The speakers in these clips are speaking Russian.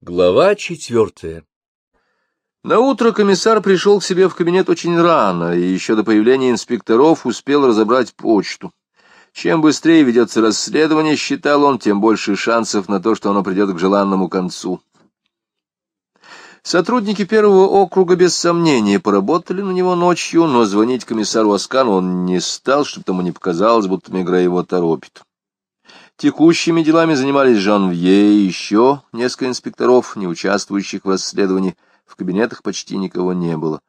Глава четвертая Наутро комиссар пришел к себе в кабинет очень рано, и еще до появления инспекторов успел разобрать почту. Чем быстрее ведется расследование, считал он, тем больше шансов на то, что оно придет к желанному концу. Сотрудники первого округа без сомнения поработали на него ночью, но звонить комиссару Аскану он не стал, чтобы тому не показалось, будто Мегре его торопит. Текущими делами занимались Жанвье и еще несколько инспекторов, не участвующих в расследовании. В кабинетах почти никого не было.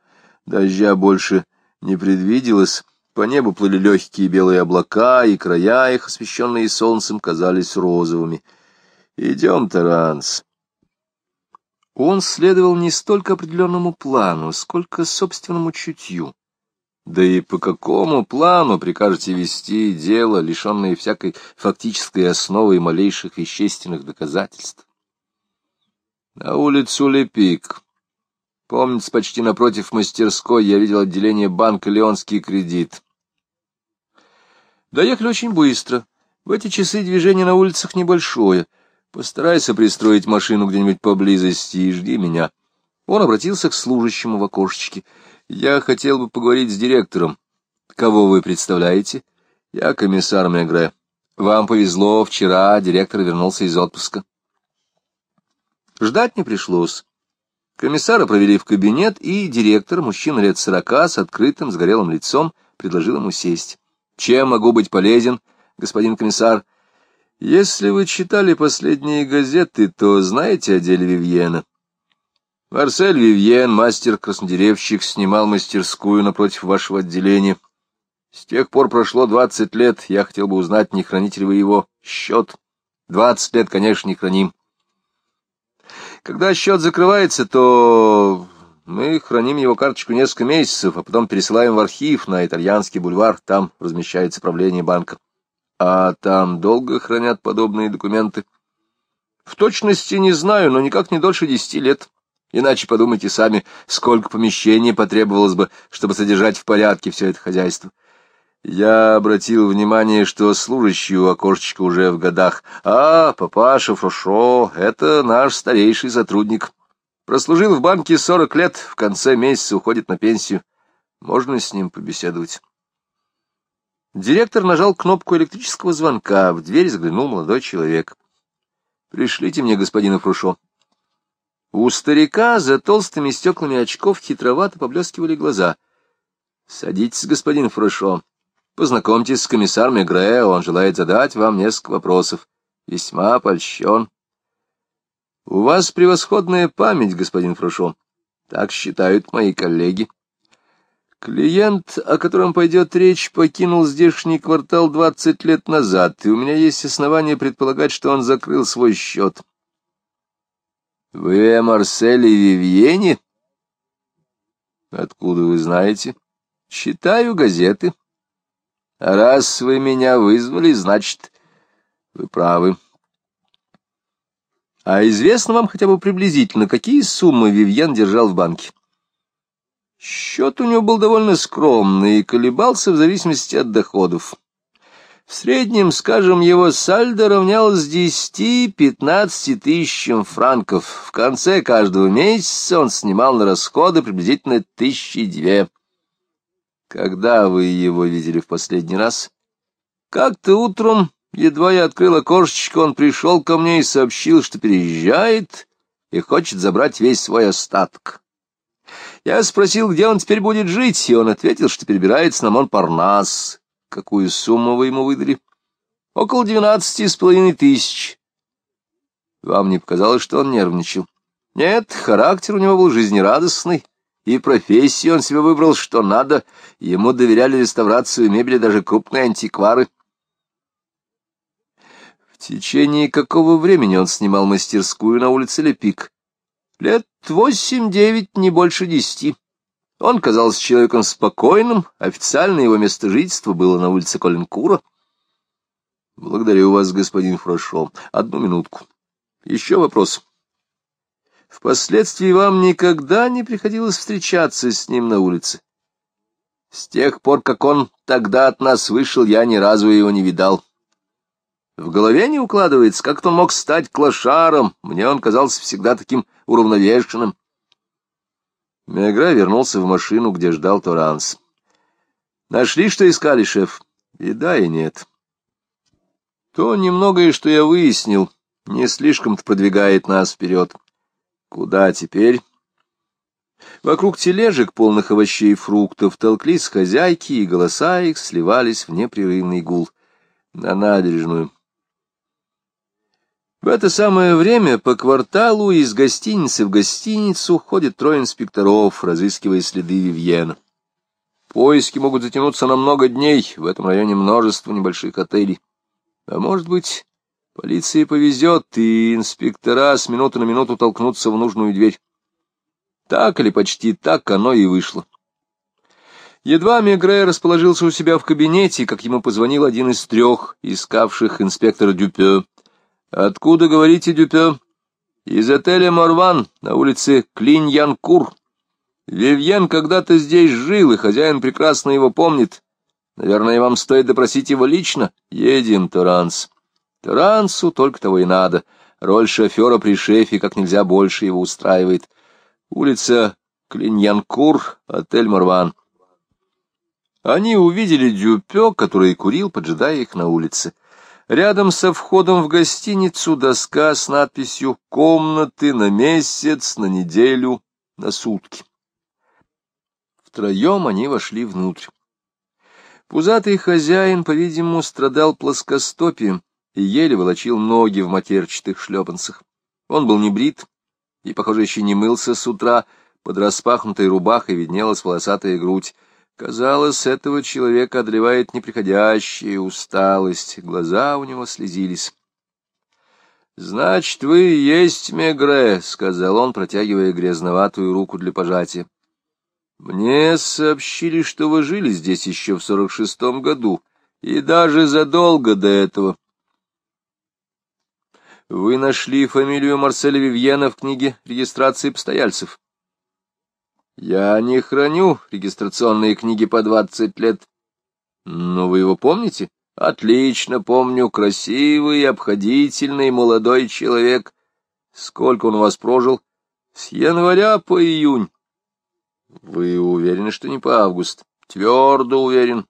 Дождя больше не предвиделось. По небу плыли легкие белые облака, и края их, освещенные солнцем, казались розовыми. «Идем, Таранс». Он следовал не столько определенному плану, сколько собственному чутью. Да и по какому плану прикажете вести дело, лишенное всякой фактической основы и малейших вещественных доказательств? На улицу Лепик. Помнится, почти напротив мастерской я видел отделение банка «Леонский кредит». Доехали очень быстро. В эти часы движение на улицах небольшое. Постарайся пристроить машину где-нибудь поблизости и жди меня. Он обратился к служащему в окошечке. Я хотел бы поговорить с директором. Кого вы представляете? Я комиссар Мегре. Вам повезло, вчера директор вернулся из отпуска. Ждать не пришлось. Комиссара провели в кабинет, и директор, мужчина лет сорока, с открытым, сгорелым лицом, предложил ему сесть. «Чем могу быть полезен, господин комиссар?» «Если вы читали последние газеты, то знаете о деле Вивьена?» Марсель Вивьен, мастер-краснодеревщик, снимал мастерскую напротив вашего отделения. С тех пор прошло двадцать лет. Я хотел бы узнать, не храните ли вы его счет. Двадцать лет, конечно, не храним. Когда счет закрывается, то мы храним его карточку несколько месяцев, а потом пересылаем в архив на итальянский бульвар. Там размещается правление банка. А там долго хранят подобные документы? В точности не знаю, но никак не дольше десяти лет. Иначе подумайте сами, сколько помещений потребовалось бы, чтобы содержать в порядке все это хозяйство. Я обратил внимание, что служащий у окошечка уже в годах. А, папаша Фрошо, это наш старейший сотрудник. Прослужил в банке сорок лет, в конце месяца уходит на пенсию. Можно с ним побеседовать? Директор нажал кнопку электрического звонка. В дверь заглянул молодой человек. — Пришлите мне господина Фрушо. У старика за толстыми стеклами очков хитровато поблескивали глаза. — Садитесь, господин Фрушо. Познакомьтесь с комиссаром Мегре, он желает задать вам несколько вопросов. Весьма польщен. — У вас превосходная память, господин Фрушо. Так считают мои коллеги. Клиент, о котором пойдет речь, покинул здешний квартал двадцать лет назад, и у меня есть основания предполагать, что он закрыл свой счет. — Вы о Марселе Вивьене? — Откуда вы знаете? — Читаю газеты. — А раз вы меня вызвали, значит, вы правы. — А известно вам хотя бы приблизительно, какие суммы Вивьен держал в банке? Счет у него был довольно скромный и колебался в зависимости от доходов. В среднем, скажем, его сальдо равнялось 10-15 тысячам франков. В конце каждого месяца он снимал на расходы приблизительно тысячи две. Когда вы его видели в последний раз? Как-то утром, едва я открыл окошечко, он пришел ко мне и сообщил, что переезжает и хочет забрать весь свой остаток. Я спросил, где он теперь будет жить, и он ответил, что перебирается на Монпарнас, Какую сумму вы ему выдали? Около двенадцати с половиной тысяч. Вам не показалось, что он нервничал? Нет, характер у него был жизнерадостный, и профессию он себе выбрал, что надо. Ему доверяли реставрацию мебели даже крупные антиквары. В течение какого времени он снимал мастерскую на улице Лепик? Лет восемь-девять, не больше десяти. Он казался человеком спокойным, официально его место жительства было на улице Коленкура. — Благодарю вас, господин Фрошо. Одну минутку. Еще вопрос. Впоследствии вам никогда не приходилось встречаться с ним на улице? С тех пор, как он тогда от нас вышел, я ни разу его не видал. В голове не укладывается, как он мог стать клошаром. Мне он казался всегда таким уравновешенным. Мегре вернулся в машину, где ждал Торанс. «Нашли, что искали, шеф?» «И да, и нет». «То немногое, что я выяснил, не слишком-то продвигает нас вперед. Куда теперь?» Вокруг тележек, полных овощей и фруктов, толклись хозяйки, и голоса их сливались в непрерывный гул. На набережную. В это самое время по кварталу из гостиницы в гостиницу ходят трое инспекторов, разыскивая следы Вивьена. Поиски могут затянуться на много дней, в этом районе множество небольших отелей. А может быть, полиции повезет, и инспектора с минуты на минуту толкнутся в нужную дверь. Так или почти так оно и вышло. Едва Мегре расположился у себя в кабинете, как ему позвонил один из трех, искавших инспектора Дюпе. «Откуда, говорите, Дюпе?» «Из отеля Морван на улице Клиньянкур. Вивьен когда-то здесь жил, и хозяин прекрасно его помнит. Наверное, вам стоит допросить его лично. Едем, Таранс». Тарансу только того и надо. Роль шофера при шефе как нельзя больше его устраивает. Улица Клиньянкур, отель Марван. Они увидели Дюпё, который курил, поджидая их на улице. Рядом со входом в гостиницу доска с надписью «Комнаты на месяц, на неделю, на сутки». Втроем они вошли внутрь. Пузатый хозяин, по-видимому, страдал плоскостопием и еле волочил ноги в матерчатых шлепанцах. Он был не брит, и, похоже, еще не мылся с утра, под распахнутой рубахой виднелась волосатая грудь. Казалось, этого человека одолевает неприходящая усталость, глаза у него слезились. — Значит, вы есть Мегре, — сказал он, протягивая грязноватую руку для пожатия. — Мне сообщили, что вы жили здесь еще в сорок шестом году, и даже задолго до этого. — вы нашли фамилию Марселя Вивьена в книге регистрации постояльцев. Я не храню регистрационные книги по двадцать лет. Но вы его помните? Отлично помню. Красивый, обходительный, молодой человек. Сколько он у вас прожил? С января по июнь. Вы уверены, что не по август? Твердо уверен.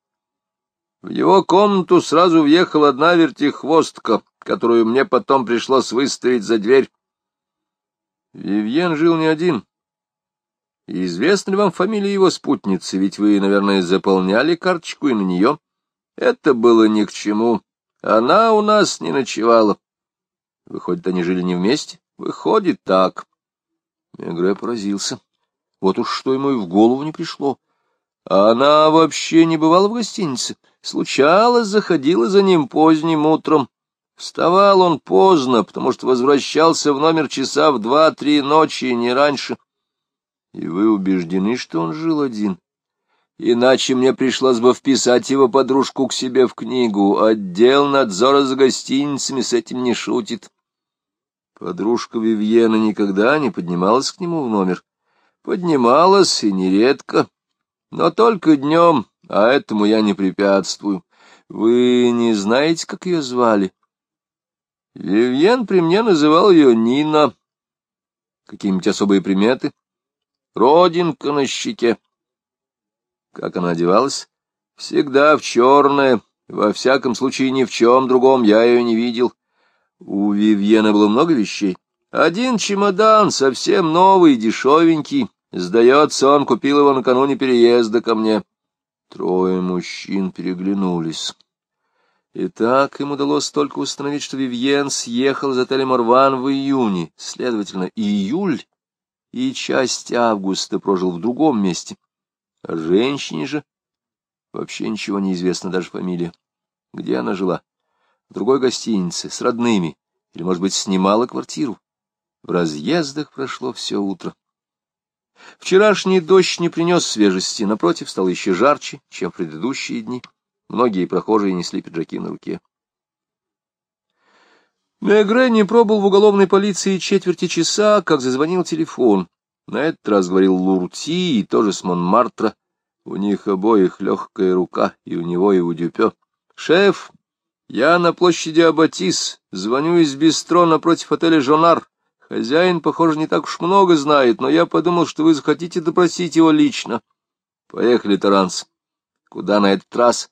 В его комнату сразу въехала одна вертихвостка, которую мне потом пришлось выставить за дверь. Вивьен жил не один. Известна ли вам фамилия его спутницы? Ведь вы, наверное, заполняли карточку и на нее. Это было ни к чему. Она у нас не ночевала. Выходит, они жили не вместе? Выходит, так. Мегре поразился. Вот уж что ему и в голову не пришло. Она вообще не бывала в гостинице. Случалось, заходила за ним поздним утром. Вставал он поздно, потому что возвращался в номер часа в два-три ночи, не раньше. И вы убеждены, что он жил один? Иначе мне пришлось бы вписать его подружку к себе в книгу. Отдел надзора за гостиницами с этим не шутит. Подружка Вивьена никогда не поднималась к нему в номер. Поднималась, и нередко, но только днем, а этому я не препятствую. Вы не знаете, как ее звали? Вивьен при мне называл ее Нина. Какие-нибудь особые приметы? Родинка на щеке. Как она одевалась? Всегда в черное. Во всяком случае, ни в чем другом я ее не видел. У Вивьена было много вещей. Один чемодан, совсем новый, дешевенький. Сдается, он купил его накануне переезда ко мне. Трое мужчин переглянулись. Итак, им удалось только установить, что Вивьен съехал из отеля Марван в июне, следовательно, июль и часть августа прожил в другом месте. О женщине же вообще ничего не известно, даже фамилия. Где она жила? В другой гостинице, с родными, или, может быть, снимала квартиру. В разъездах прошло все утро. Вчерашний дождь не принес свежести, напротив, стало еще жарче, чем в предыдущие дни. Многие прохожие несли пиджаки на руке. Мегре не пробыл в уголовной полиции четверти часа, как зазвонил телефон. На этот раз говорил Лурти и тоже с Монмартра. У них обоих легкая рука, и у него, и у Дюпё. «Шеф, Я на площади Абатис, звоню из бистро напротив отеля «Жонар». Хозяин, похоже, не так уж много знает, но я подумал, что вы захотите допросить его лично. Поехали, Таранс. Куда на этот раз?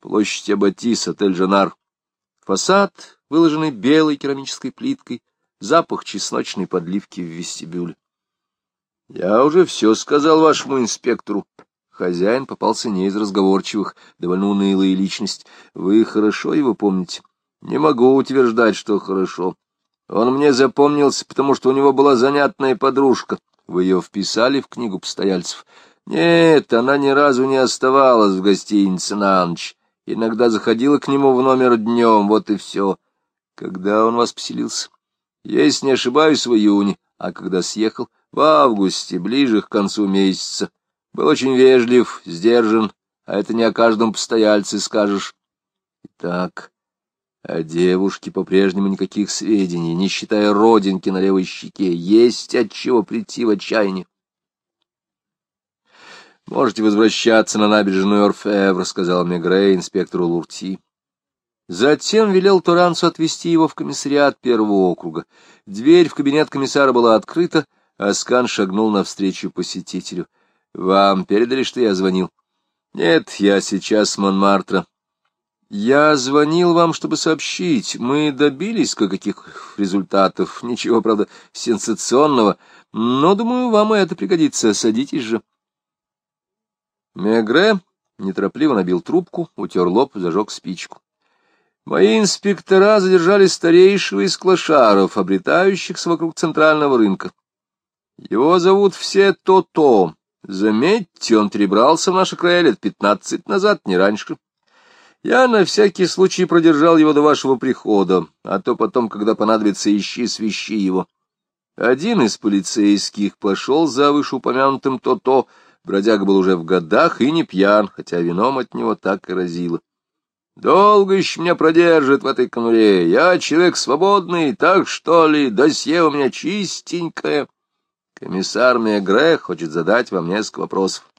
Площадь Абатис, отель «Жонар». Фасад, выложенный белой керамической плиткой, запах чесночной подливки в вестибюле. Я уже все сказал вашему инспектору. Хозяин попался не из разговорчивых, довольно унылая личность. Вы хорошо его помните? Не могу утверждать, что хорошо. Он мне запомнился, потому что у него была занятная подружка. Вы ее вписали в книгу постояльцев? Нет, она ни разу не оставалась в гостинице на ночь. Иногда заходила к нему в номер днем, вот и все. Когда он вас поселился? Если не ошибаюсь, в июне. А когда съехал? В августе, ближе к концу месяца. Был очень вежлив, сдержан, а это не о каждом постояльце скажешь. Итак, о девушке по-прежнему никаких сведений, не считая родинки на левой щеке. Есть от чего прийти в отчаяние. «Можете возвращаться на набережную Орфевр», — сказал Мегре инспектору Лурти. Затем велел Турансу отвезти его в комиссариат первого округа. Дверь в кабинет комиссара была открыта, Аскан шагнул навстречу посетителю. — Вам передали, что я звонил? — Нет, я сейчас с Монмартра. — Я звонил вам, чтобы сообщить. Мы добились кое-каких результатов. Ничего, правда, сенсационного. Но, думаю, вам и это пригодится. Садитесь же. Мегре неторопливо набил трубку, утер лоб, зажег спичку. Мои инспектора задержали старейшего из клошаров, обретающихся вокруг центрального рынка. Его зовут все То-То. Заметьте, он перебрался в наши края лет пятнадцать назад, не раньше. Я на всякий случай продержал его до вашего прихода, а то потом, когда понадобится, ищи, свищи его. Один из полицейских пошел за вышеупомянутым То-То, бродяга был уже в годах и не пьян, хотя вином от него так и разило. Долго еще меня продержит в этой конуре. Я человек свободный, так что ли, досье у меня чистенькое. Комиссар Мегре хочет задать вам несколько вопросов.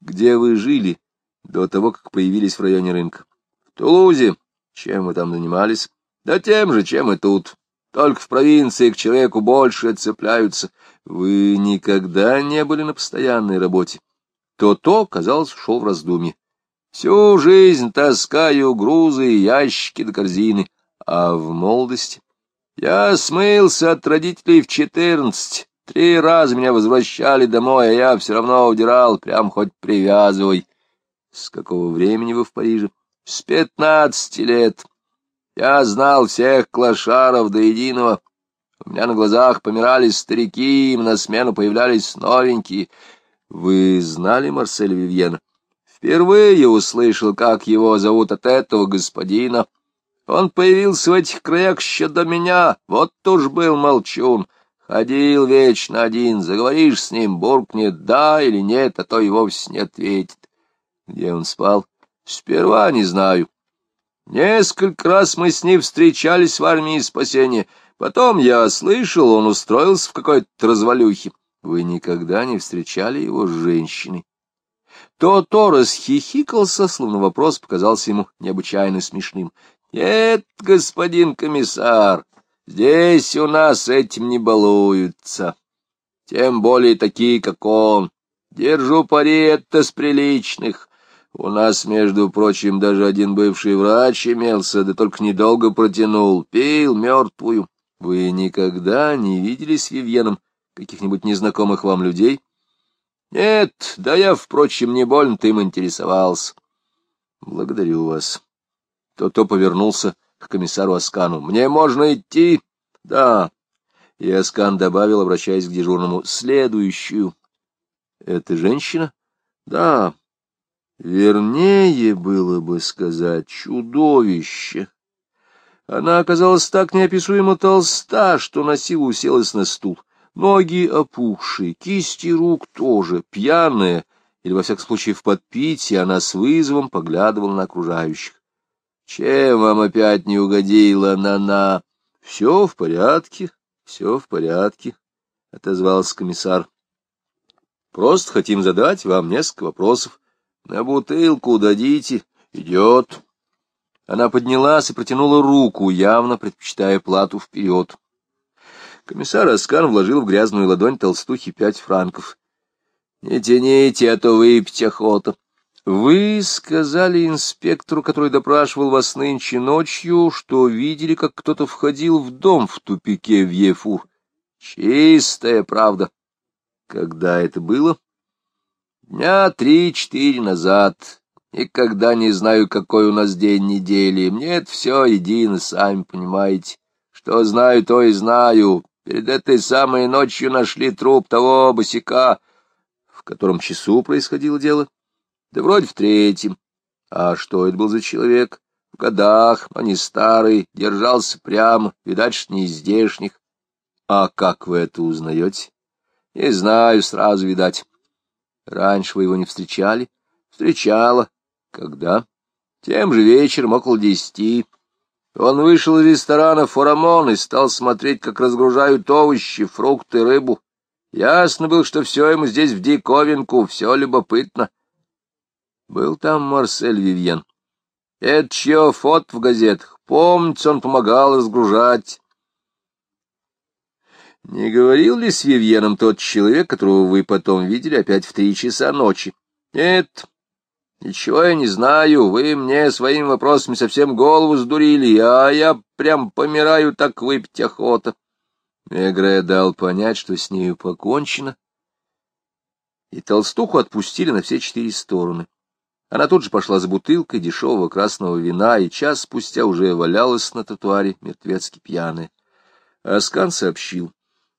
Где вы жили до того, как появились в районе рынка? В Тулузе. Чем вы там занимались? Да тем же, чем и тут. Только в провинции к человеку больше цепляются. Вы никогда не были на постоянной работе. То-то, казалось, шел в раздумье. Всю жизнь таскаю грузы, ящики до корзины. А в молодости? Я смылся от родителей в четырнадцать. Три раза меня возвращали домой, а я все равно удирал, прям хоть привязывай. С какого времени вы в Париже? С пятнадцати лет. Я знал всех клошаров до единого. У меня на глазах помирали старики, им на смену появлялись новенькие. Вы знали Марселя Вивьена? Впервые услышал, как его зовут от этого господина. Он появился в этих краях еще до меня, вот уж был молчун. Ходил вечно один, заговоришь с ним, буркнет «да» или «нет», а то и вовсе не ответит. Где он спал? Сперва не знаю. Несколько раз мы с ним встречались в армии спасения. Потом я слышал, он устроился в какой-то развалюхе. Вы никогда не встречали его с женщиной? То-то расхихикался, словно вопрос показался ему необычайно смешным. — Нет, господин комиссар, Здесь у нас этим не балуются, тем более такие, как он. Держу пари это с приличных. У нас, между прочим, даже один бывший врач имелся, да только недолго протянул, пил мертвую. Вы никогда не видели с Вивьеном каких-нибудь незнакомых вам людей? Нет, да я, впрочем, не больно-то им интересовался. Благодарю вас. То-то повернулся к комиссару Аскану. «Мне можно идти?» «Да». И Аскан добавил, обращаясь к дежурному, «следующую». «Это женщина?» «Да». Вернее было бы сказать чудовище. Она оказалась так неописуемо толста, что на силу уселась на стул. Ноги опухшие, кисти рук тоже, пьяная, или, во всяком случае, в подпитии, она с вызовом поглядывала на окружающих. Чем вам опять не угодила на-на? Все в порядке, все в порядке, — отозвался комиссар. Просто хотим задать вам несколько вопросов. На бутылку дадите. Идет. Она поднялась и протянула руку, явно предпочитая плату вперед. Комиссар Аскан вложил в грязную ладонь толстухи пять франков. — Не тяните, а то выпить охота. — Вы сказали инспектору, который допрашивал вас нынче ночью, что видели, как кто-то входил в дом в тупике в Ефур. — Чистая правда. — Когда это было? — Дня три-четыре назад. Никогда не знаю, какой у нас день недели. Мне это все едино, сами понимаете. Что знаю, то и знаю. Перед этой самой ночью нашли труп того босика. В котором часу происходило дело? Да вроде в третьем. А что это был за человек? В годах, а не старый, держался прямо, видать, что не из здешних. А как вы это узнаете? Не знаю, сразу видать. Раньше вы его не встречали? Встречала. Когда? Тем же вечером, около десяти. Он вышел из ресторана «Форамон» и стал смотреть, как разгружают овощи, фрукты, рыбу. Ясно было, что все ему здесь в диковинку, все любопытно. Был там Марсель Вивьен. Это чье фото в газетах. Помните, он помогал разгружать. Не говорил ли с Вивьеном тот человек, которого вы потом видели опять в три часа ночи? Нет, Ничего я не знаю, вы мне своими вопросами совсем голову сдурили, а я прям помираю, так выпить охота. Мегре дал понять, что с нею покончено, и толстуху отпустили на все четыре стороны. Она тут же пошла за бутылкой дешевого красного вина, и час спустя уже валялась на тротуаре, мертвецки пьяная. Аскан сообщил.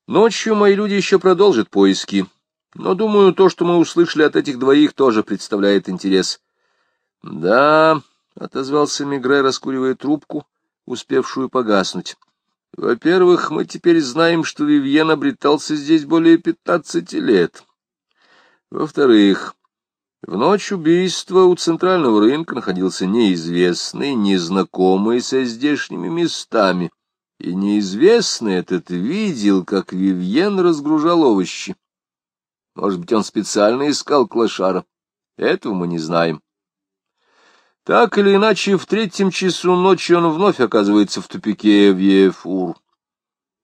Ночью мои люди еще продолжат поиски. Но, думаю, то, что мы услышали от этих двоих, тоже представляет интерес. — Да, — отозвался Мигре, раскуривая трубку, успевшую погаснуть. — Во-первых, мы теперь знаем, что Вивьен обретался здесь более пятнадцати лет. Во-вторых, в ночь убийства у центрального рынка находился неизвестный, незнакомый со здешними местами, и неизвестный этот видел, как Вивьен разгружал овощи. Может быть, он специально искал клошара. Этого мы не знаем. Так или иначе, в третьем часу ночи он вновь оказывается в тупике в Ефур.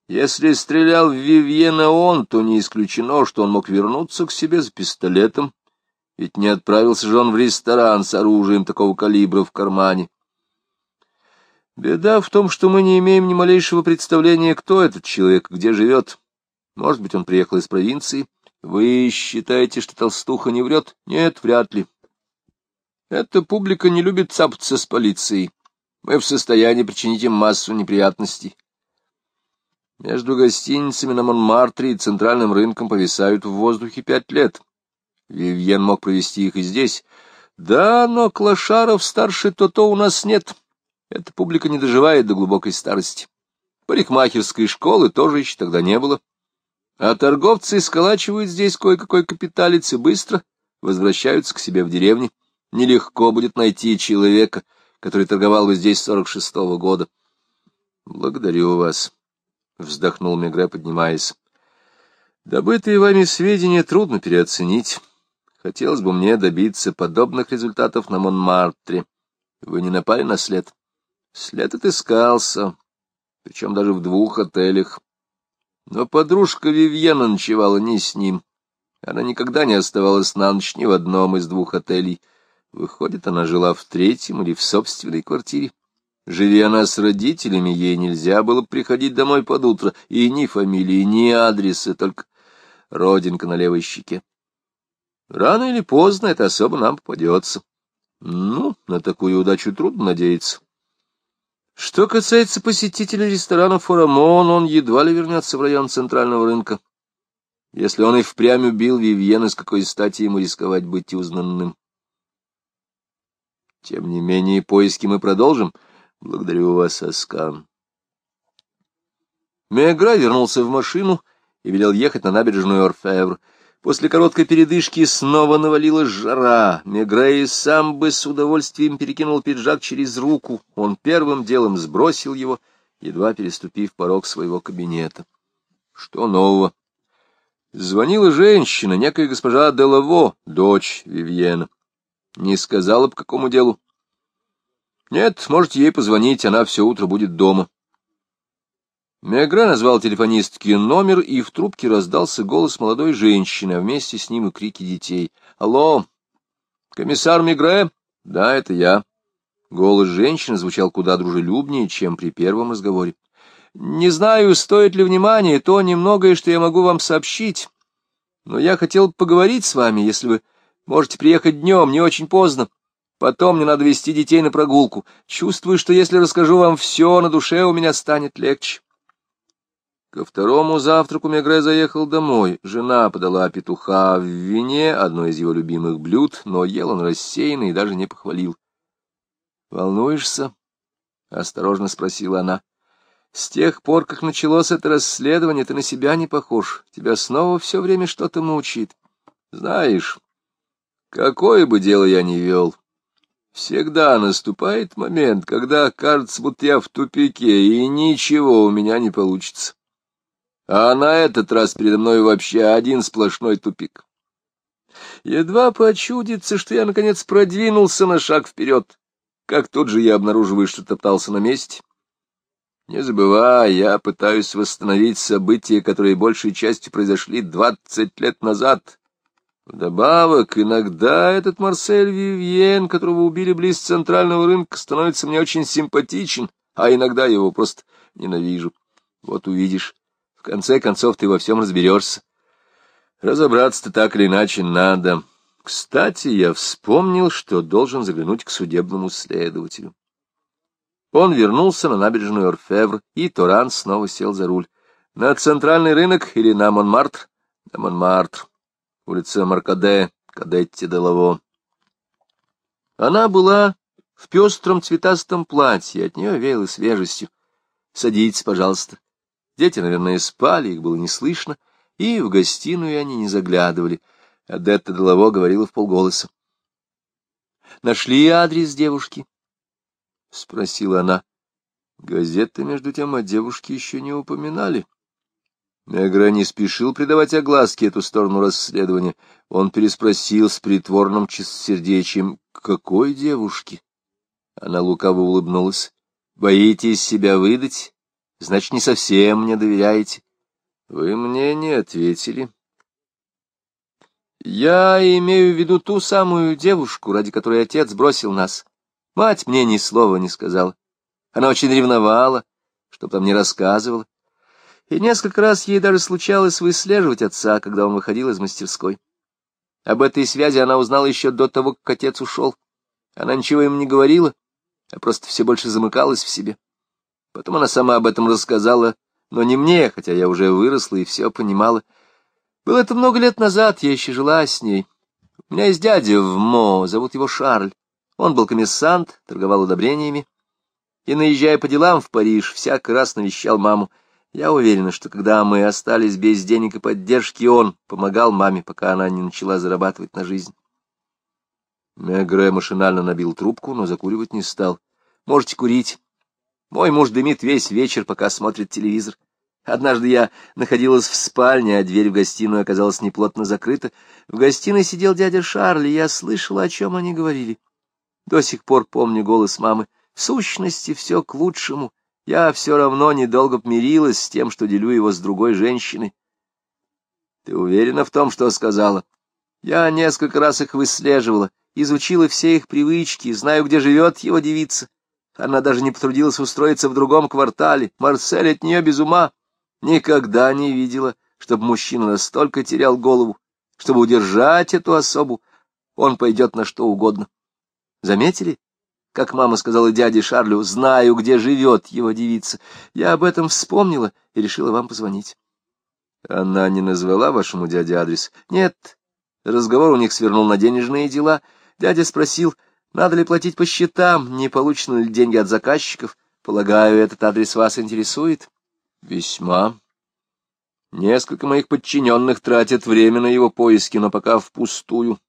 Если стрелял в Вивьена он, то не исключено, что он мог вернуться к себе с пистолетом, ведь не отправился же он в ресторан с оружием такого калибра в кармане. Беда в том, что мы не имеем ни малейшего представления, кто этот человек, где живет. Может быть, он приехал из провинции, вы считаете, что толстуха не врет? Нет, вряд ли. Эта публика не любит цапаться с полицией. Мы в состоянии причинить им массу неприятностей. Между гостиницами на Монмартре и центральным рынком повисают в воздухе пять лет. Вивьен мог провести их и здесь. Да, но клошаров старше то-то у нас нет. Эта публика не доживает до глубокой старости. Парикмахерской школы тоже еще тогда не было. А торговцы сколачивают здесь кое-какой капиталец и быстро возвращаются к себе в деревне. Нелегко будет найти человека, который торговал бы здесь сорок шестого года. — Благодарю вас, — вздохнул Мегре, поднимаясь. — Добытые вами сведения трудно переоценить. Хотелось бы мне добиться подобных результатов на Монмартре. Вы не напали на след? След отыскался, причем даже в двух отелях. Но подружка Вивьена ночевала не с ним. Она никогда не оставалась на ночь ни в одном из двух отелей. Выходит, она жила в третьем или в собственной квартире. Живя она с родителями, ей нельзя было приходить домой под утро, и ни фамилии, ни адреса, только родинка на левой щеке. Рано или поздно это особо нам попадется. Ну, на такую удачу трудно надеяться. Что касается посетителей ресторана «Форамон», он едва ли вернется в район центрального рынка. Если он и впрямь убил Вивьена, с какой стати ему рисковать быть узнанным? Тем не менее, поиски мы продолжим. Благодарю вас, Аскан. Мегра вернулся в машину и велел ехать на набережную Орфевр. После короткой передышки снова навалилась жара. Мегрей сам бы с удовольствием перекинул пиджак через руку. Он первым делом сбросил его, едва переступив порог своего кабинета. Что нового? Звонила женщина, некая госпожа Делаво, дочь Вивьена. Не сказала, по какому делу. Нет, можете ей позвонить, она все утро будет дома. Мегре назвал телефонистке номер, и в трубке раздался голос молодой женщины, а вместе с ним и крики детей. «Алло! Комиссар Мегре?» «Да, это я». Голос женщины звучал куда дружелюбнее, чем при первом разговоре. «Не знаю, стоит ли внимания то немногое, что я могу вам сообщить, но я хотел поговорить с вами, если вы можете приехать днем, не очень поздно. Потом мне надо вести детей на прогулку. Чувствую, что если расскажу вам все, на душе у меня станет легче». Ко второму завтраку Мегре заехал домой. Жена подала петуха в вине, одно из его любимых блюд, но ел он рассеянно и даже не похвалил. — Волнуешься? — осторожно спросила она. — С тех пор, как началось это расследование, ты на себя не похож. Тебя снова все время что-то мучит. Знаешь, какое бы дело я ни вел, всегда наступает момент, когда кажется, будто я в тупике, и ничего у меня не получится. А на этот раз передо мной вообще один сплошной тупик. Едва почудится, что я, наконец, продвинулся на шаг вперед, как тут же я обнаруживаю, что топтался на месте. Не забывай, я пытаюсь восстановить события, которые большей частью произошли двадцать лет назад. Вдобавок, иногда этот Марсель Вивьен, которого убили близ центрального рынка, становится мне очень симпатичен, а иногда его просто ненавижу. Вот увидишь, в конце концов, ты во всем разберешься. Разобраться-то так или иначе надо. Кстати, я вспомнил, что должен заглянуть к судебному следователю. Он вернулся на набережную Орфевр, и Туран снова сел за руль. На центральный рынок или на Монмартр? На Монмартр. Улица Маркаде, Кадетти де Лаво. Она была в пестром цветастом платье, от нее веяло свежестью. — Садитесь, пожалуйста. Дети, наверное, спали, их было не слышно, и в гостиную они не заглядывали. Адетта Делаво говорила в полголоса. — Нашли адрес девушки? — спросила она. Газеты, между тем, о девушке еще не упоминали. Мегра не спешил придавать огласке эту сторону расследования. Он переспросил с притворным чистосердечием, какой девушки? Она лукаво улыбнулась. — Боитесь себя выдать? Значит, не совсем мне доверяете. Вы мне не ответили. Я имею в виду ту самую девушку, ради которой отец бросил нас. Мать мне ни слова не сказала. Она очень ревновала, чтоб там не рассказывала. И несколько раз ей даже случалось выслеживать отца, когда он выходил из мастерской. Об этой связи она узнала еще до того, как отец ушел. Она ничего им не говорила, а просто все больше замыкалась в себе. Потом она сама об этом рассказала, но не мне, хотя я уже выросла и все понимала. Было это много лет назад, я еще жила с ней. У меня есть дядя в Мо, зовут его Шарль. Он был комиссант, торговал удобрениями. И, наезжая по делам в Париж, всякий раз навещал маму. Я уверена, что когда мы остались без денег и поддержки, он помогал маме, пока она не начала зарабатывать на жизнь. Мегре машинально набил трубку, но закуривать не стал. «Можете курить». Мой муж дымит весь вечер, пока смотрит телевизор. Однажды я находилась в спальне, а дверь в гостиную оказалась неплотно закрыта. В гостиной сидел дядя Шарль, и я слышала, о чем они говорили. До сих пор помню голос мамы. В сущности, все к лучшему. Я все равно недолго помирилась с тем, что делю его с другой женщиной. Ты уверена в том, что сказала? Я несколько раз их выслеживала, изучила все их привычки, знаю, где живет его девица. Она даже не потрудилась устроиться в другом квартале. Марсель от нее без ума. Никогда не видела, чтобы мужчина настолько терял голову. Чтобы удержать эту особу, он пойдет на что угодно. Заметили? Как мама сказала дяде Шарлю, знаю, где живет его девица. Я об этом вспомнила и решила вам позвонить. Она не назвала вашему дяде адрес? Нет. Разговор у них свернул на денежные дела. Дядя спросил, надо ли платить по счетам, не получены ли деньги от заказчиков? Полагаю, этот адрес вас интересует? Весьма. Несколько моих подчиненных тратят время на его поиски, но пока впустую.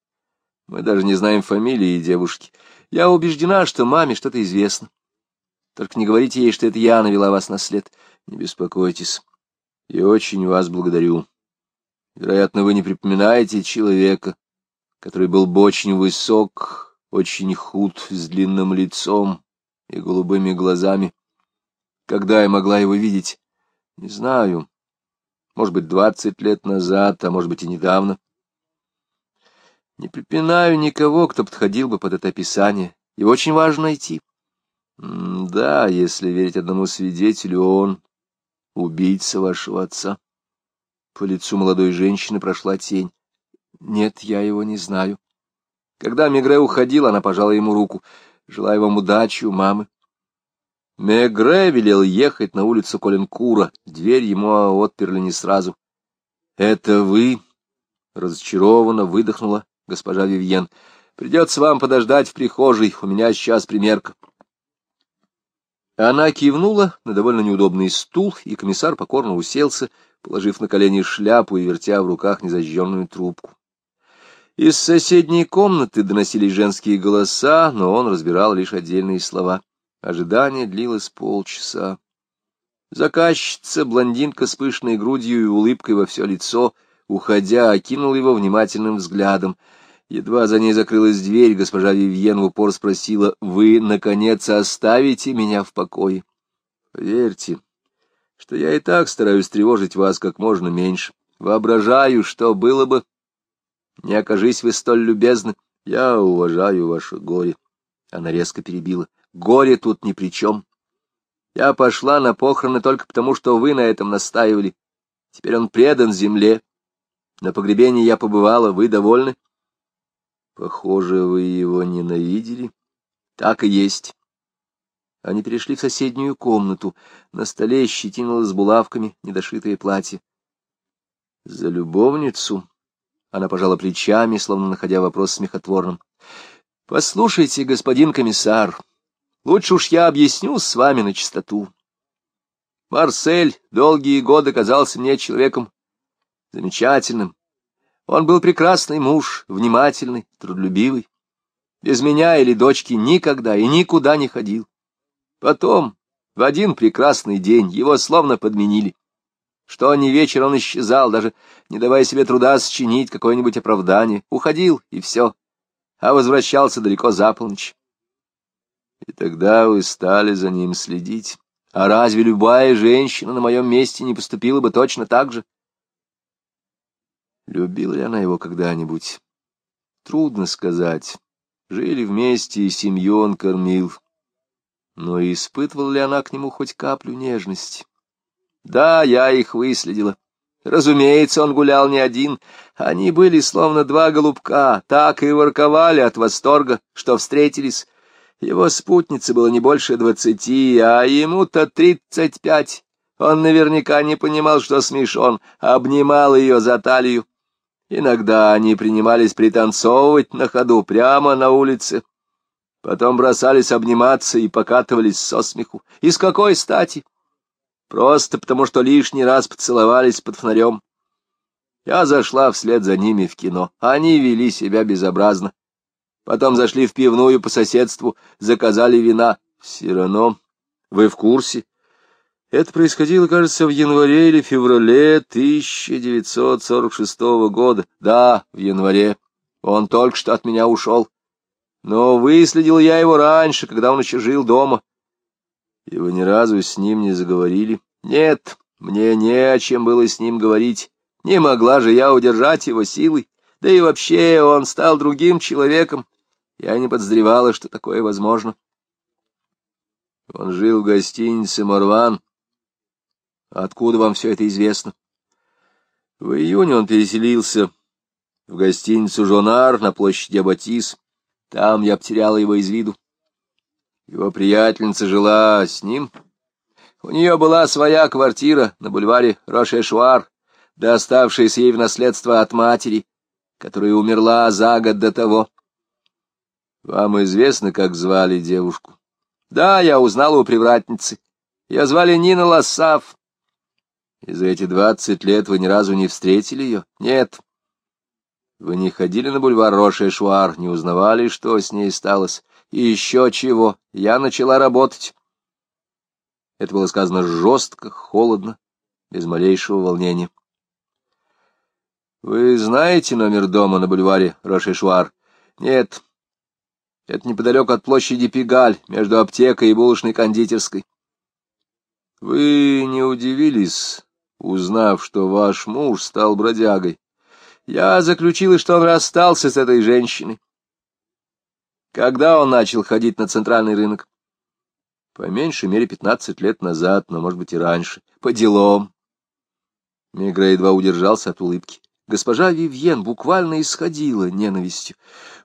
Мы даже не знаем фамилии девушки. Я убеждена, что маме что-то известно. Только не говорите ей, что это я навела вас на след. Не беспокойтесь. Я очень вас благодарю. Вероятно, вы не припоминаете человека, который был бы очень высок, очень худ, с длинным лицом, и голубыми глазами. Когда я могла его видеть? Не знаю. Может быть, двадцать лет назад, а может быть и недавно. Не припинаю никого, кто подходил бы под это описание. Его очень важно найти. Да, если верить одному свидетелю, он убийца вашего отца. По лицу молодой женщины прошла тень. Нет, я его не знаю. Когда Мегре уходил, она пожала ему руку. Желаю вам удачи у мамы. Мегре велел ехать на улицу Коленкура. Дверь ему отперли не сразу. — Это вы? — разочарованно выдохнула госпожа Вивьен. — Придется вам подождать в прихожей. У меня сейчас примерка. Она кивнула на довольно неудобный стул, и комиссар покорно уселся, положив на колени шляпу и вертя в руках незажженную трубку. Из соседней комнаты доносились женские голоса, но он разбирал лишь отдельные слова. Ожидание длилось полчаса. Заказчица, блондинка с пышной грудью и улыбкой во все лицо, уходя, окинул его внимательным взглядом. Едва за ней закрылась дверь, госпожа Вивьен в упор спросила, «Вы, наконец, оставите меня в покое?» «Поверьте, что я и так стараюсь тревожить вас как можно меньше. Воображаю, что было бы, не окажись вы столь любезны. Я уважаю ваше горе. Она резко перебила. Горе тут ни при чем. Я пошла на похороны только потому, что вы на этом настаивали. Теперь он предан земле. На погребении я побывала. Вы довольны? Похоже, вы его ненавидели. Так и есть. Они перешли в соседнюю комнату. На столе щетинилось булавками недошитое платье. За любовницу она пожала плечами, словно находя вопрос смехотворным. — Послушайте, господин комиссар, лучше уж я объясню с вами на чистоту. Марсель долгие годы казался мне человеком замечательным. Он был прекрасный муж, внимательный, трудолюбивый. Без меня или дочки никогда и никуда не ходил. Потом, в один прекрасный день, его словно подменили. Что ни вечер он исчезал, даже не давая себе труда сочинить какое-нибудь оправдание. Уходил, и все. А возвращался далеко за полночь. И тогда вы стали за ним следить. А разве любая женщина на моем месте не поступила бы точно так же? Любила ли она его когда-нибудь? Трудно сказать. Жили вместе, и семью он кормил. Но испытывала ли она к нему хоть каплю нежности? Да, я их выследила. Разумеется, он гулял не один. Они были словно два голубка, так и ворковали от восторга, что встретились. Его спутнице было не больше двадцати, а ему-то тридцать пять. Он наверняка не понимал, что смешон, обнимал ее за талию. Иногда они принимались пританцовывать на ходу прямо на улице. Потом бросались обниматься и покатывались со смеху. И с какой стати? Просто потому, что лишний раз поцеловались под фонарем. Я зашла вслед за ними в кино. Они вели себя безобразно. Потом зашли в пивную по соседству, заказали вина. Все равно вы в курсе. Это происходило, кажется, в январе или феврале 1946 года. Да, в январе. Он только что от меня ушел. Но выследил я его раньше, когда он еще жил дома. И вы ни разу с ним не заговорили? Нет, мне не о чем было с ним говорить. Не могла же я удержать его силой. Да и вообще он стал другим человеком. Я не подозревала, что такое возможно. Он жил в гостинице «Морван». Откуда вам все это известно? В июне он переселился в гостиницу «Жонар» на площади Абатис. Там я потеряла его из виду. Его приятельница жила с ним. У нее была своя квартира на бульваре Рошешуар, доставшаяся ей в наследство от матери, которая умерла за год до того. Вам известно, как звали девушку? Да, я узнала у привратницы. Ее звали Нина Лассав. И за эти двадцать лет вы ни разу не встретили ее? Нет. Вы не ходили на бульвар Роше-Шуар, не узнавали, что с ней сталось? И еще чего, я начала работать. Это было сказано жестко, холодно, без малейшего волнения. Вы знаете номер дома на бульваре Рошешуар? Нет. Это неподалеку от площади Пигаль, между аптекой и булочной кондитерской. Вы не удивились, узнав, что ваш муж стал бродягой. Я заключила, что он расстался с этой женщиной. Когда он начал ходить на центральный рынок? По меньшей мере пятнадцать лет назад, но, может быть, и раньше. По делам. Мегре едва удержался от улыбки. Госпожа Вивьен буквально исходила ненавистью.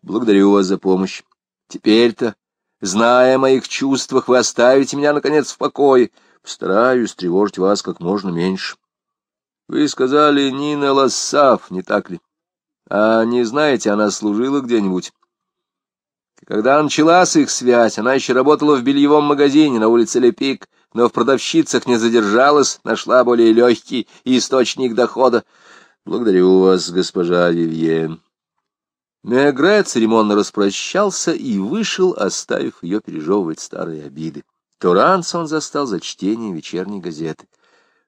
Благодарю вас за помощь. Теперь-то, зная о моих чувствах, вы оставите меня, наконец, в покое. Постараюсь тревожить вас как можно меньше. Вы сказали Нина Лассав, не так ли? А не знаете, она служила где-нибудь? Когда началась их связь, она еще работала в бельевом магазине на улице Лепик, но в продавщицах не задержалась, нашла более легкий источник дохода. Благодарю вас, госпожа Вивьен. Мегре церемонно распрощался и вышел, оставив ее пережевывать старые обиды. Туранца он застал за чтением вечерней газеты.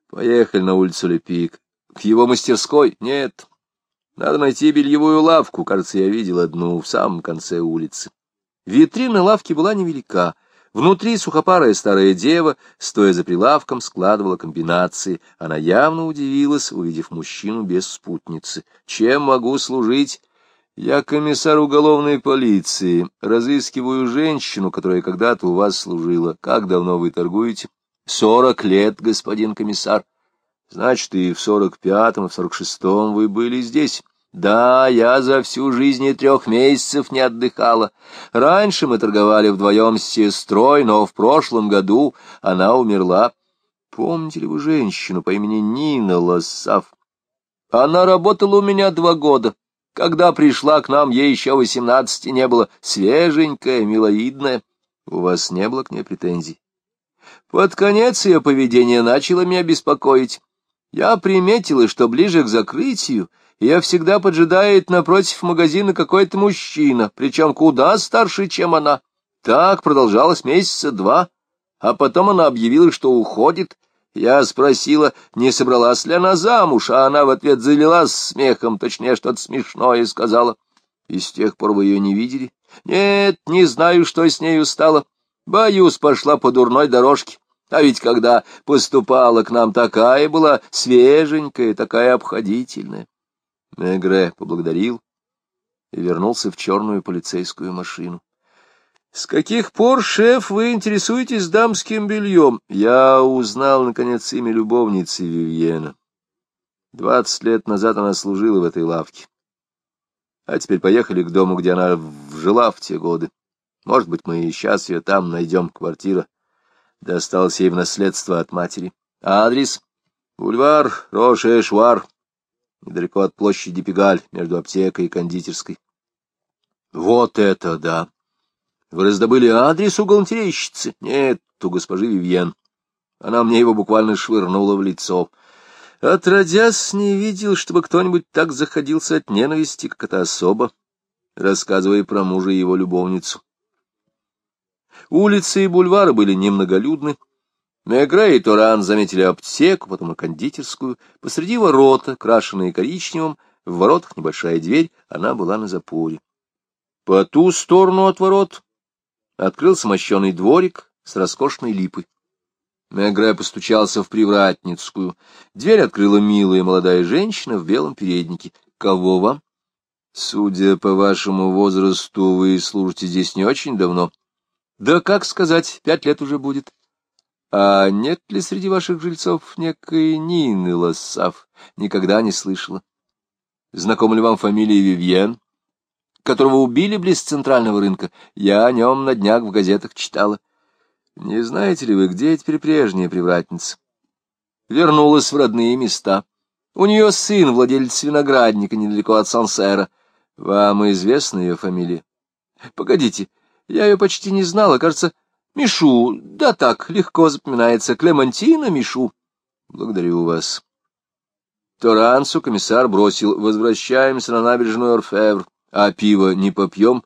Поехали на улицу Лепик. К его мастерской? Нет. Надо найти бельевую лавку. Кажется, я видел одну в самом конце улицы. Витрина лавки была невелика. Внутри сухопарая старая дева, стоя за прилавком, складывала комбинации. Она явно удивилась, увидев мужчину без спутницы. «Чем могу служить?» Я комиссар уголовной полиции, разыскиваю женщину, которая когда-то у вас служила. Как давно вы торгуете? Сорок лет, господин комиссар. Значит, и в сорок пятом, и в сорок шестом вы были здесь. Да, я за всю жизнь и трех месяцев не отдыхала. Раньше мы торговали вдвоем с сестрой, но в прошлом году она умерла. Помните ли вы женщину по имени Нина Лосав? Она работала у меня два года. Когда пришла к нам, ей еще восемнадцати не было, свеженькая, миловидная. У вас не было к ней претензий? Под конец ее поведение начало меня беспокоить. Я приметила, что ближе к закрытию ее всегда поджидает напротив магазина какой-то мужчина, причем куда старше, чем она. Так продолжалось месяца два, а потом она объявила, что уходит, я спросила, не собралась ли она замуж, а она в ответ залилась смехом, точнее, что-то смешное сказала. И с тех пор вы ее не видели? Нет, не знаю, что с нею стало. Боюсь, пошла по дурной дорожке. А ведь когда поступала к нам, такая была свеженькая, такая обходительная. Мегре поблагодарил и вернулся в черную полицейскую машину. С каких пор, шеф, вы интересуетесь дамским бельем? Я узнал, наконец, имя любовницы Вивьена. Двадцать лет назад она служила в этой лавке. А теперь поехали к дому, где она жила в те годы. Может быть, мы и сейчас ее там найдем, квартира. Досталась ей в наследство от матери. Адрес? Бульвар Роше-Швар, недалеко от площади Пегаль, между аптекой и кондитерской. Вот это да! Вы раздобыли адрес у галантерейщицы? Нет, у госпожи Вивьен. Она мне его буквально швырнула в лицо. Отродясь, не видел, чтобы кто-нибудь так заходился от ненависти, как эта особа, рассказывая про мужа и его любовницу. Улицы и бульвары были немноголюдны. Мегре и Торан заметили аптеку, потом и кондитерскую. Посреди ворота, крашенные коричневым, в воротах небольшая дверь, она была на запоре. По ту сторону от ворот открылся мощеный дворик с роскошной липой. Мегре постучался в привратницкую. Дверь открыла милая молодая женщина в белом переднике. «Кого вам?» «Судя по вашему возрасту, вы служите здесь не очень давно». «Да как сказать, пять лет уже будет». «А нет ли среди ваших жильцов некой Нины Лассав? Никогда не слышала». «Знакома ли вам фамилия Вивьен?» которого убили близ центрального рынка. Я о нем на днях в газетах читала. Не знаете ли вы, где теперь прежняя привратница? Вернулась в родные места. У нее сын, владелец виноградника, недалеко от Сансера. Вам известна ее фамилия? Погодите, я ее почти не знала, кажется, Мишу. Да так, легко запоминается. Клемантина Мишу. Благодарю вас. Торансу комиссар бросил. Возвращаемся на набережную Орфевр. А пиво не попьем?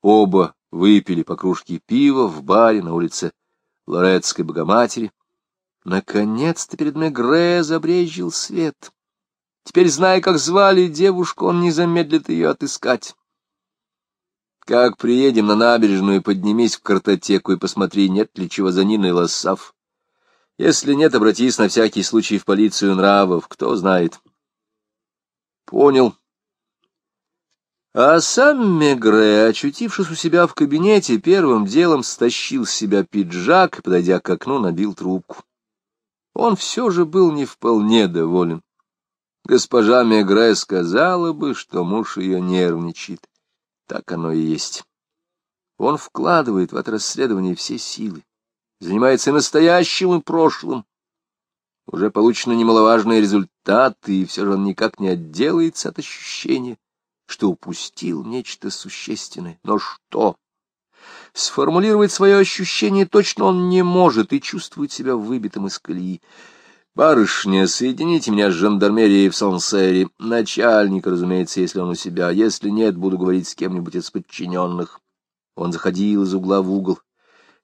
Оба выпили по кружке пива в баре на улице Лоретской Богоматери. Наконец-то перед Мегре забрезжил свет. Теперь, зная, как звали девушку, он не замедлит ее отыскать. Как приедем на набережную, поднимись в картотеку и посмотри, нет ли чего за Ниной Лассав. Если нет, обратись на всякий случай в полицию нравов, кто знает. Понял. А сам Мегре, очутившись у себя в кабинете, первым делом стащил с себя пиджак и, подойдя к окну, набил трубку. Он все же был не вполне доволен. Госпожа Мегре сказала бы, что муж ее нервничает. Так оно и есть. Он вкладывает в это расследование все силы, занимается настоящим и прошлым. Уже получены немаловажные результаты, и все же он никак не отделается от ощущения, что упустил нечто существенное. Но что? Сформулировать свое ощущение точно он не может и чувствует себя выбитым из колеи. «Барышня, соедините меня с жандармерией в Сансере. Начальник, разумеется, если он у себя. Если нет, буду говорить с кем-нибудь из подчиненных». Он заходил из угла в угол.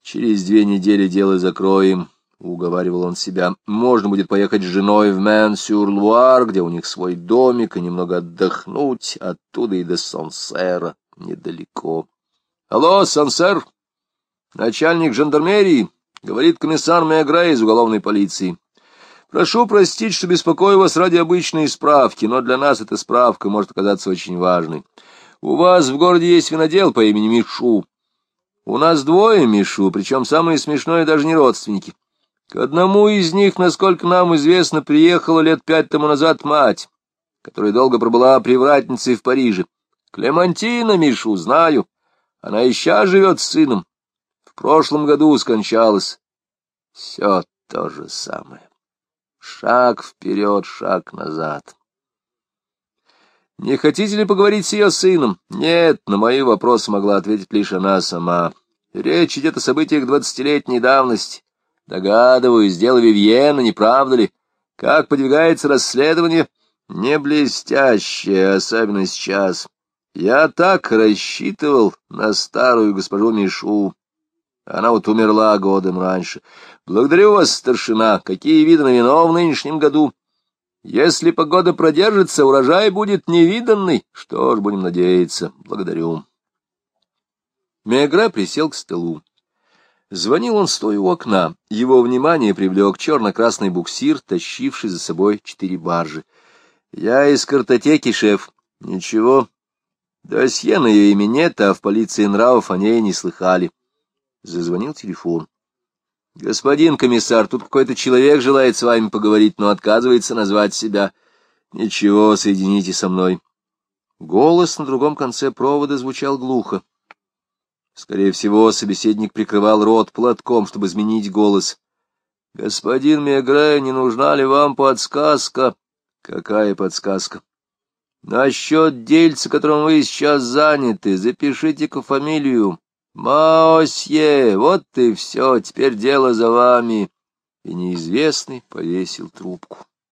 «Через две недели дело закроем», — уговаривал он себя. «Можно будет поехать с женой в Мэн-сюр-Луар, где у них свой домик, и немного отдохнуть. Оттуда и до Сансера недалеко». «Алло, Сансер! Начальник жандармерии!» — говорит комиссар Мегрэ из уголовной полиции. Прошу простить, что беспокою вас ради обычной справки, но для нас эта справка может оказаться очень важной. У вас в городе есть винодел по имени Мишу. У нас двое Мишу, причем самые смешные даже не родственники. К одному из них, насколько нам известно, приехала лет пять тому назад мать, которая долго пробыла привратницей в Париже. Клемантина Мишу знаю. Она сейчас живет с сыном. В прошлом году скончалась. Все то же самое. Шаг вперед, шаг назад. «Не хотите ли поговорить с ее сыном?» «Нет, на мои вопросы могла ответить лишь она сама. Речь идет о событиях двадцатилетней давности. Догадываюсь, дело Вивьена, не правда ли? Как подвигается расследование?» «Не блестящее, особенно сейчас. Я так рассчитывал на старую госпожу Мишу. Она вот умерла годом раньше. Благодарю вас, старшина. Какие виды на вино в нынешнем году? Если погода продержится, урожай будет невиданный. Что ж, будем надеяться. Благодарю. Мегра присел к столу. Звонил он, стоя у окна. Его внимание привлек черно-красный буксир, тащивший за собой четыре баржи. — Я из картотеки, шеф. — Ничего. Досье на ее имя нет, а в полиции нравов о ней не слыхали. Зазвонил телефон. — Господин комиссар, тут какой-то человек желает с вами поговорить, но отказывается назвать себя. — Ничего, соедините со мной. Голос на другом конце провода звучал глухо. Скорее всего, собеседник прикрывал рот платком, чтобы изменить голос. — Господин Мегре, не нужна ли вам подсказка? — Какая подсказка? — Насчет дельца, которым вы сейчас заняты, запишите-ка фамилию. «Мосье, вот и все, теперь дело за вами!» И неизвестный повесил трубку.